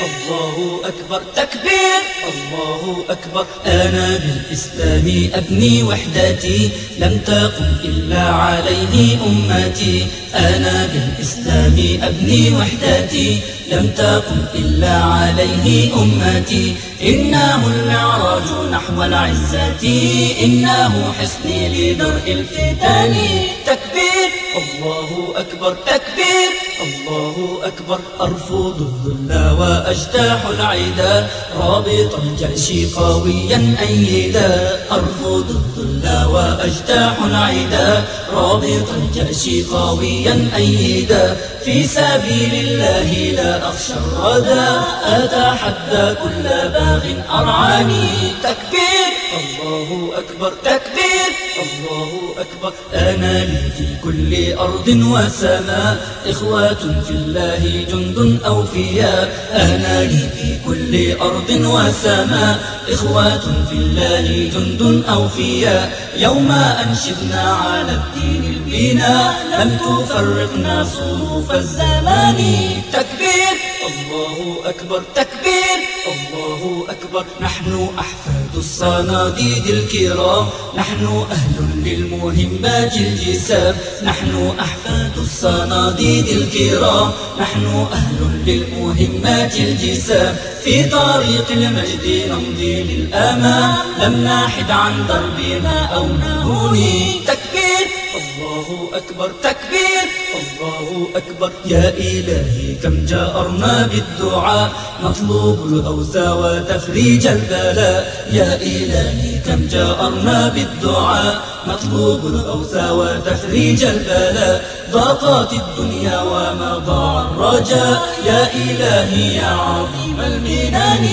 الله أكبر. تكبير. الله أكبر. أنا بالإسلام أبني وحدتي لم تقم إلا عليه أمتي. أنا بالإسلام أبني وحدتي لم تقم إلا عليه أمتي. إنه المعراج نحو العزة. إنه حصني لدرء الفتن. تكبير. الله أكبر تكبير. الله أكبر أرفض الذل وأجتاح العدا رابط الجأش قويا أيدا. أرفض الذل وأجتاح العدا رابط الجأش قويا أيدا. في سبيل الله لا أخشى الردى أتحدى كل باغ أرعاني. تكبير. الله أكبر. تكبير. الله أكبر. أنا لي في كل أرض وسماء إخوة في الله جند أوفياء أنا لي في كل أرض وسماء إخوة في الله جند أوفياء يوم أنشدنا على الدين البناء لم تفرقنا صروف الزمان. تكبير. الله أكبر. تكبير. الله أكبر. نحن أحفاد الصناديد الكرام. نحن أهل للمهمات الجسام. نحن أحفاد الصناديد الكرام. نحن أهل للمهمات الجسام. في طريق المجد نمضي للأمام لم ناحد عن دربنا أو نهوني تكبير. الله أكبر تكبير. الله أكبر. يا إلهي كم جأرنا بالدعاء. نطلب الغوث وتفريج البلاء. يا إلهي كم جأرنا بالدعاء. نطلب الغوث وتفريج البلاء. ضاقت الدنيا وما ضاع الرجاء. يا إلهي يا عظيم المنان.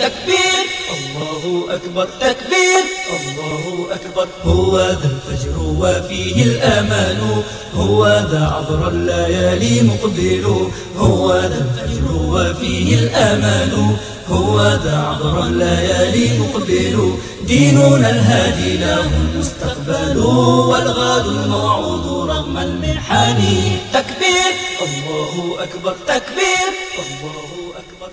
تكبير. الله أكبر تكبير. الله أكبر هو ذا الفجر وفيه الأمان. هو ذا عبر الليالي مقبل. هو ذا الفجر وفيه الأمان. هو ذا عبر الليالي مقبل. ديننا الهادي له المستقبل والغاد الموعود رغم المحن تكبير الله أكبر تكبير الله أكبر